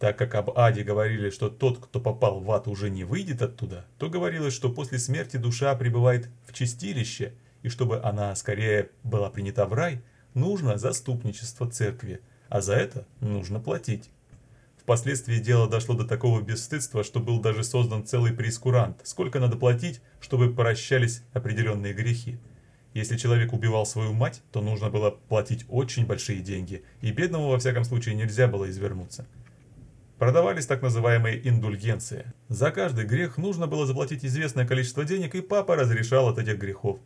Так как об аде говорили, что тот, кто попал в ад, уже не выйдет оттуда, то говорилось, что после смерти душа пребывает в чистилище, и чтобы она скорее была принята в рай, нужно заступничество церкви, а за это нужно платить. Впоследствии дело дошло до такого бесстыдства, что был даже создан целый прескурант. Сколько надо платить, чтобы прощались определенные грехи? Если человек убивал свою мать, то нужно было платить очень большие деньги, и бедному во всяком случае нельзя было извернуться. Продавались так называемые индульгенции. За каждый грех нужно было заплатить известное количество денег, и папа разрешал от этих грехов.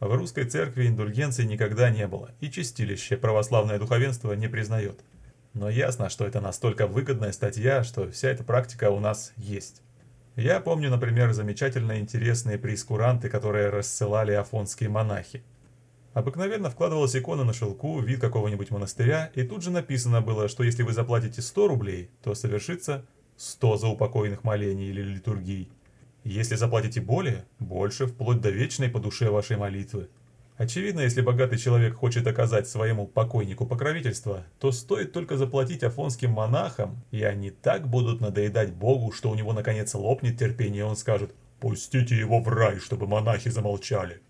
В русской церкви индульгенции никогда не было, и чистилище православное духовенство не признает. Но ясно, что это настолько выгодная статья, что вся эта практика у нас есть. Я помню, например, замечательно интересные прескуранты, которые рассылали афонские монахи. Обыкновенно вкладывалась икона на шелку, вид какого-нибудь монастыря, и тут же написано было, что если вы заплатите 100 рублей, то совершится 100 заупокойных молений или литургий. Если заплатите более, больше, вплоть до вечной по душе вашей молитвы. Очевидно, если богатый человек хочет оказать своему покойнику покровительство, то стоит только заплатить афонским монахам, и они так будут надоедать Богу, что у него наконец лопнет терпение, и он скажет «Пустите его в рай, чтобы монахи замолчали».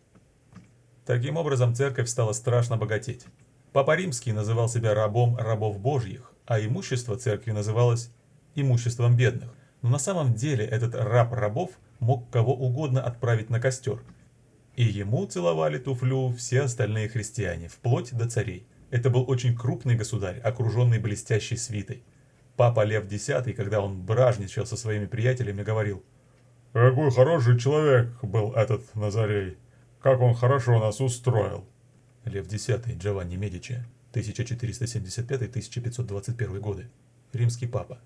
Таким образом, церковь стала страшно богатеть. Папа Римский называл себя рабом рабов божьих, а имущество церкви называлось имуществом бедных. Но на самом деле этот раб рабов мог кого угодно отправить на костер – и ему целовали туфлю все остальные христиане, вплоть до царей. Это был очень крупный государь, окруженный блестящей свитой. Папа Лев X, когда он бражничал со своими приятелями, говорил, «Какой хороший человек был этот Назарей! Как он хорошо нас устроил!» Лев X, Джованни Медичи, 1475-1521 годы. Римский папа.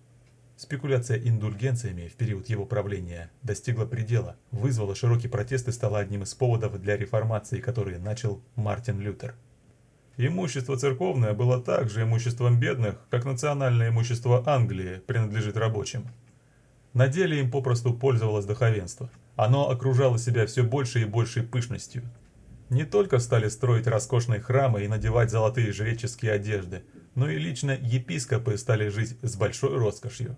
Спекуляция индульгенциями в период его правления достигла предела, вызвала широкий протест и стала одним из поводов для реформации, которые начал Мартин Лютер. Имущество церковное было также имуществом бедных, как национальное имущество Англии принадлежит рабочим. На деле им попросту пользовалось духовенство. Оно окружало себя все большей и большей пышностью. Не только стали строить роскошные храмы и надевать золотые жреческие одежды, но и лично епископы стали жить с большой роскошью.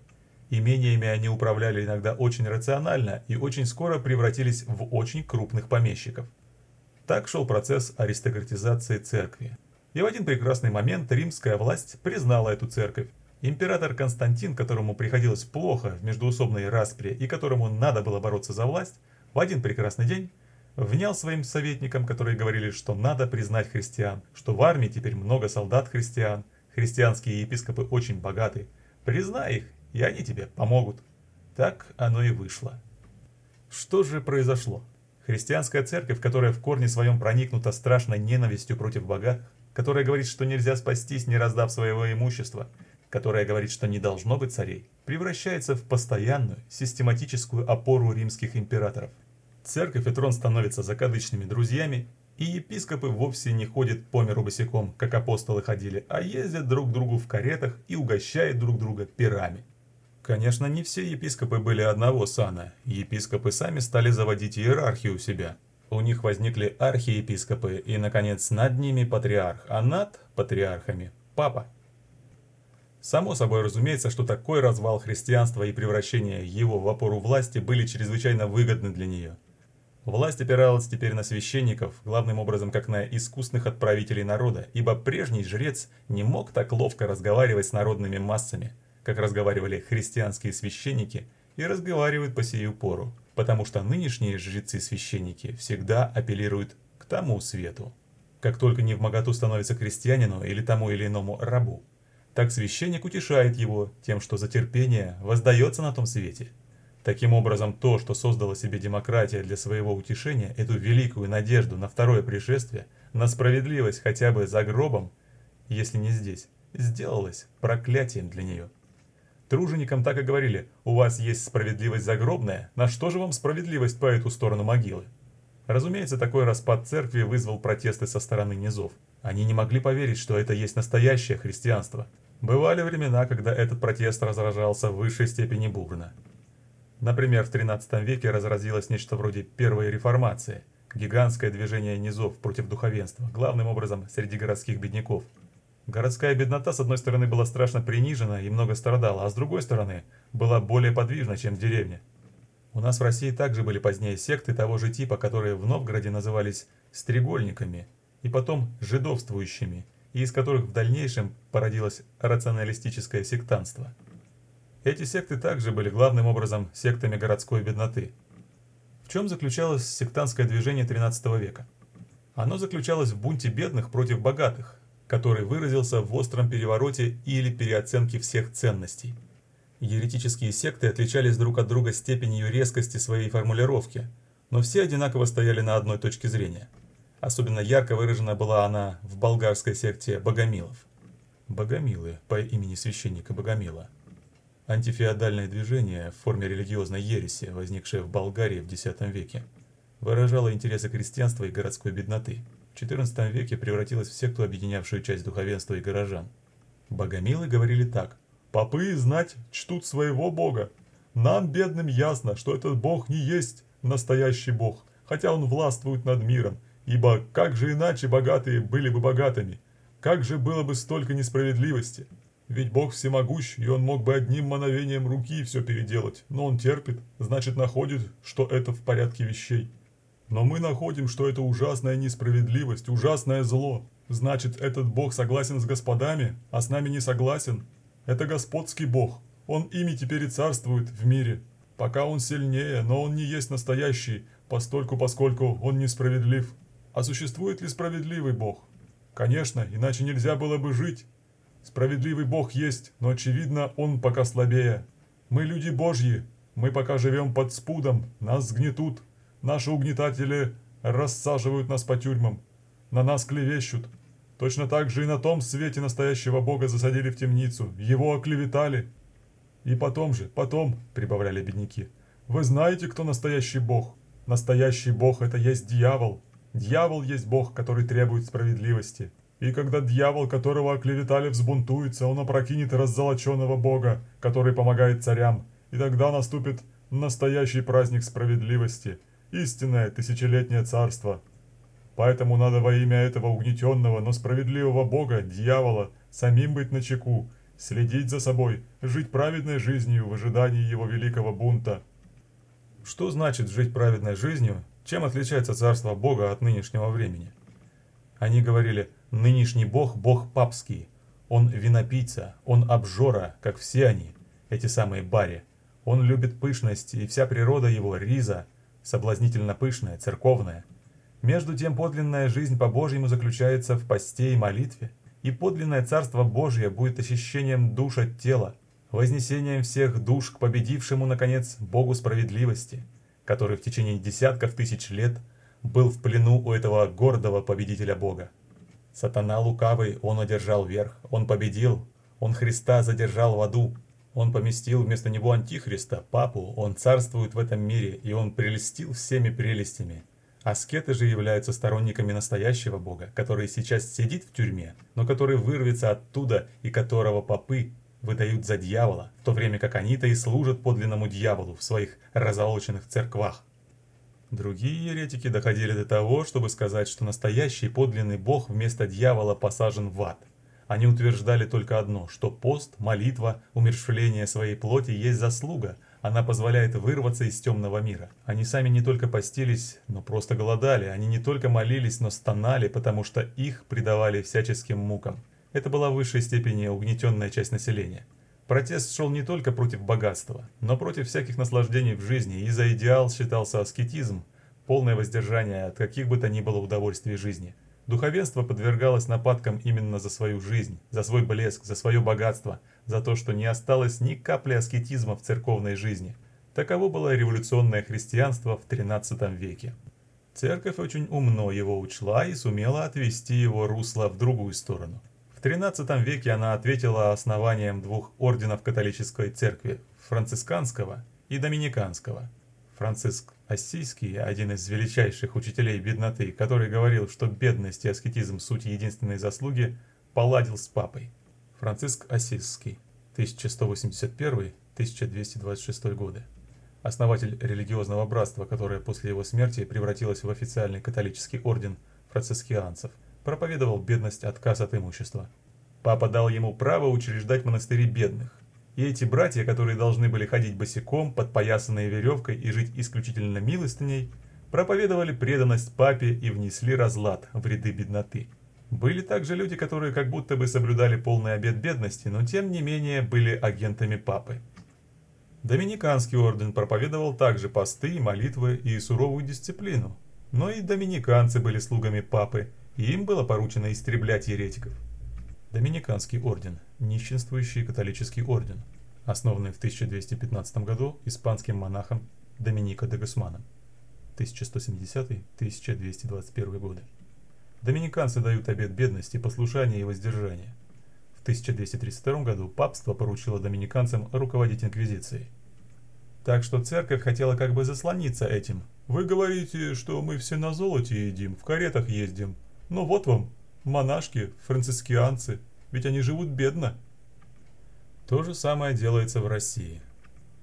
Имениями они управляли иногда очень рационально и очень скоро превратились в очень крупных помещиков. Так шел процесс аристократизации церкви. И в один прекрасный момент римская власть признала эту церковь. Император Константин, которому приходилось плохо в междуусобной распре и которому надо было бороться за власть, в один прекрасный день внял своим советникам, которые говорили, что надо признать христиан, что в армии теперь много солдат христиан, христианские епископы очень богаты. Признай их, и они тебе помогут. Так оно и вышло. Что же произошло? Христианская церковь, которая в корне своем проникнута страшной ненавистью против богатых, которая говорит, что нельзя спастись, не раздав своего имущества, которая говорит, что не должно быть царей, превращается в постоянную, систематическую опору римских императоров. Церковь и трон становятся закадычными друзьями, и епископы вовсе не ходят по миру босиком, как апостолы ходили, а ездят друг к другу в каретах и угощают друг друга пирами. Конечно, не все епископы были одного сана, епископы сами стали заводить иерархию у себя. У них возникли архиепископы и, наконец, над ними патриарх, а над патриархами – папа. Само собой разумеется, что такой развал христианства и превращение его в опору власти были чрезвычайно выгодны для нее. Власть опиралась теперь на священников, главным образом как на искусных отправителей народа, ибо прежний жрец не мог так ловко разговаривать с народными массами, как разговаривали христианские священники и разговаривают по сию пору, потому что нынешние жрецы-священники всегда апеллируют к тому свету. Как только не в моготу становится крестьянину или тому или иному рабу, так священник утешает его тем, что за терпение воздается на том свете. Таким образом, то, что создала себе демократия для своего утешения, эту великую надежду на второе пришествие, на справедливость хотя бы за гробом, если не здесь, сделалось проклятием для нее. Труженикам так и говорили, у вас есть справедливость загробная, на что же вам справедливость по эту сторону могилы? Разумеется, такой распад церкви вызвал протесты со стороны низов. Они не могли поверить, что это есть настоящее христианство, Бывали времена, когда этот протест разражался в высшей степени бурно. Например, в XIII веке разразилось нечто вроде Первой реформации, гигантское движение низов против духовенства, главным образом среди городских бедняков. Городская беднота, с одной стороны, была страшно принижена и много страдала, а с другой стороны, была более подвижна, чем в деревне. У нас в России также были позднее секты того же типа, которые в Новгороде назывались «стрегольниками» и потом «жидовствующими», и из которых в дальнейшем породилось рационалистическое сектанство. Эти секты также были главным образом сектами городской бедноты. В чем заключалось сектантское движение XIII века? Оно заключалось в бунте бедных против богатых, который выразился в остром перевороте или переоценке всех ценностей. Еретические секты отличались друг от друга степенью резкости своей формулировки, но все одинаково стояли на одной точке зрения – Особенно ярко выражена была она в болгарской секте богомилов. Богомилы по имени священника Богомила. Антифеодальное движение в форме религиозной ереси, возникшее в Болгарии в X веке, выражало интересы крестьянства и городской бедноты. В XIV веке превратилось в секту, объединявшую часть духовенства и горожан. Богомилы говорили так. «Попы знать чтут своего бога. Нам, бедным, ясно, что этот бог не есть настоящий бог, хотя он властвует над миром, Ибо как же иначе богатые были бы богатыми? Как же было бы столько несправедливости? Ведь Бог всемогущ, и Он мог бы одним мановением руки все переделать, но Он терпит, значит находит, что это в порядке вещей. Но мы находим, что это ужасная несправедливость, ужасное зло. Значит, этот Бог согласен с господами, а с нами не согласен. Это господский Бог. Он ими теперь и царствует в мире. Пока он сильнее, но он не есть настоящий, постольку поскольку он несправедлив. А существует ли справедливый Бог? Конечно, иначе нельзя было бы жить. Справедливый Бог есть, но очевидно, он пока слабее. Мы люди Божьи, мы пока живем под спудом, нас сгнетут. Наши угнетатели рассаживают нас по тюрьмам, на нас клевещут. Точно так же и на том свете настоящего Бога засадили в темницу, его оклеветали. И потом же, потом, прибавляли бедняки, вы знаете, кто настоящий Бог? Настоящий Бог это есть дьявол, Дьявол есть Бог, который требует справедливости. И когда дьявол, которого оклеветали, взбунтуется, он опрокинет раззолоченного Бога, который помогает царям, и тогда наступит настоящий праздник справедливости, истинное тысячелетнее царство. Поэтому надо во имя этого угнетенного, но справедливого Бога, дьявола, самим быть начеку, следить за собой, жить праведной жизнью в ожидании его великого бунта. Что значит жить праведной жизнью, чем отличается царство Бога от нынешнего времени? Они говорили, Нынешний бог – бог папский. Он винопийца, он обжора, как все они, эти самые бари. Он любит пышность, и вся природа его – риза, соблазнительно пышная, церковная. Между тем подлинная жизнь по-божьему заключается в посте и молитве, и подлинное Царство Божье будет ощущением душ от тела, вознесением всех душ к победившему, наконец, Богу справедливости, который в течение десятков тысяч лет был в плену у этого гордого победителя Бога. Сатана лукавый, он одержал верх, он победил, он Христа задержал в аду, он поместил вместо него Антихриста, папу, он царствует в этом мире, и он прелестил всеми прелестями. Аскеты же являются сторонниками настоящего Бога, который сейчас сидит в тюрьме, но который вырвется оттуда и которого попы выдают за дьявола, в то время как они-то и служат подлинному дьяволу в своих разолоченных церквах. Другие еретики доходили до того, чтобы сказать, что настоящий подлинный Бог вместо дьявола посажен в ад. Они утверждали только одно, что пост, молитва, умершвление своей плоти есть заслуга, она позволяет вырваться из темного мира. Они сами не только постились, но просто голодали, они не только молились, но стонали, потому что их предавали всяческим мукам. Это была в высшей степени угнетенная часть населения. Протест шел не только против богатства, но против всяких наслаждений в жизни, и за идеал считался аскетизм, полное воздержание от каких бы то ни было удовольствий жизни. Духовенство подвергалось нападкам именно за свою жизнь, за свой блеск, за свое богатство, за то, что не осталось ни капли аскетизма в церковной жизни. Таково было революционное христианство в XIII веке. Церковь очень умно его учла и сумела отвести его русло в другую сторону – XIII веке она ответила основанием двух орденов католической церкви – францисканского и доминиканского. Франциск Ассийский, один из величайших учителей бедноты, который говорил, что бедность и аскетизм – суть единственной заслуги, поладил с папой. Франциск Ассизский, 1181-1226 годы. Основатель религиозного братства, которое после его смерти превратилось в официальный католический орден францискианцев – проповедовал бедность, отказ от имущества. Папа дал ему право учреждать монастыри бедных. И эти братья, которые должны были ходить босиком, подпоясанные веревкой и жить исключительно милостыней, проповедовали преданность папе и внесли разлад в ряды бедноты. Были также люди, которые как будто бы соблюдали полный обет бедности, но тем не менее были агентами папы. Доминиканский орден проповедовал также посты, молитвы и суровую дисциплину. Но и доминиканцы были слугами папы – им было поручено истреблять еретиков. Доминиканский орден – нищенствующий католический орден, основанный в 1215 году испанским монахом Доминика де Гусманом 1170-1221 годы. Доминиканцы дают обет бедности, послушания и воздержания. В 1232 году папство поручило доминиканцам руководить инквизицией. Так что церковь хотела как бы заслониться этим. «Вы говорите, что мы все на золоте едим, в каретах ездим, ну вот вам, монашки, францискианцы, ведь они живут бедно. То же самое делается в России.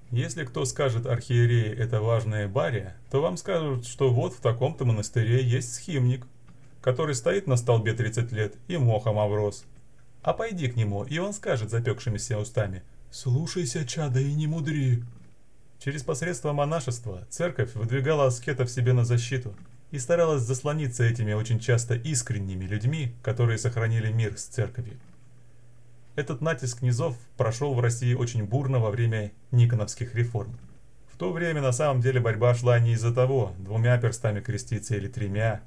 Если кто скажет архиереи это важная бария, то вам скажут, что вот в таком-то монастыре есть схимник, который стоит на столбе 30 лет и мохом оброс. А пойди к нему, и он скажет запекшимися устами «Слушайся, чада, и не мудри». Через посредство монашества церковь выдвигала аскетов себе на защиту – и старалась заслониться этими очень часто искренними людьми, которые сохранили мир с церковью. Этот натиск низов прошел в России очень бурно во время Никоновских реформ. В то время на самом деле борьба шла не из-за того, двумя перстами креститься или тремя,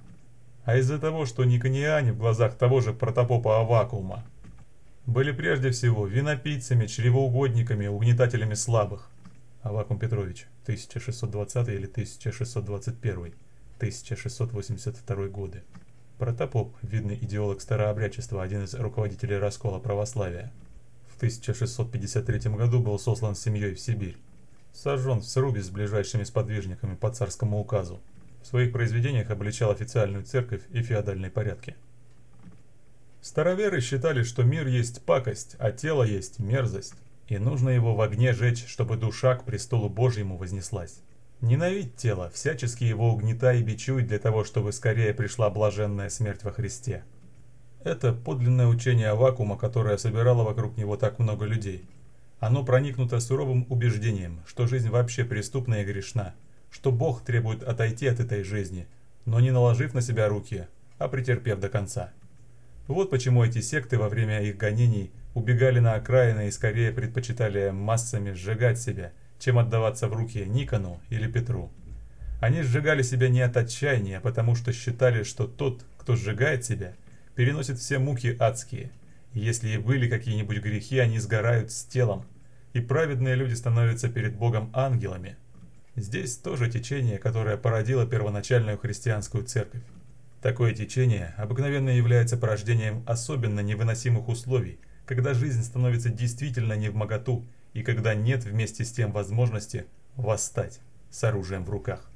а из-за того, что никониане в глазах того же протопопа Авакума были прежде всего винопийцами, чревоугодниками, угнетателями слабых. Авакум Петрович, 1620 или 1621 1682 годы. Протопоп, видный идеолог старообрядчества, один из руководителей раскола православия. В 1653 году был сослан с семьей в Сибирь. Сожжен в срубе с ближайшими сподвижниками по царскому указу. В своих произведениях обличал официальную церковь и феодальные порядки. Староверы считали, что мир есть пакость, а тело есть мерзость, и нужно его в огне жечь, чтобы душа к престолу Божьему вознеслась. Ненавидь тело, всячески его угнетай и бичуй для того, чтобы скорее пришла блаженная смерть во Христе. Это подлинное учение вакуума, которое собирало вокруг него так много людей. Оно проникнуто суровым убеждением, что жизнь вообще преступна и грешна, что Бог требует отойти от этой жизни, но не наложив на себя руки, а претерпев до конца. Вот почему эти секты во время их гонений убегали на окраины и скорее предпочитали массами сжигать себя, чем отдаваться в руки Никону или Петру. Они сжигали себя не от отчаяния, потому что считали, что тот, кто сжигает себя, переносит все муки адские. Если и были какие-нибудь грехи, они сгорают с телом, и праведные люди становятся перед Богом ангелами. Здесь тоже течение, которое породило первоначальную христианскую церковь. Такое течение обыкновенно является порождением особенно невыносимых условий, когда жизнь становится действительно не в моготу и когда нет вместе с тем возможности восстать с оружием в руках.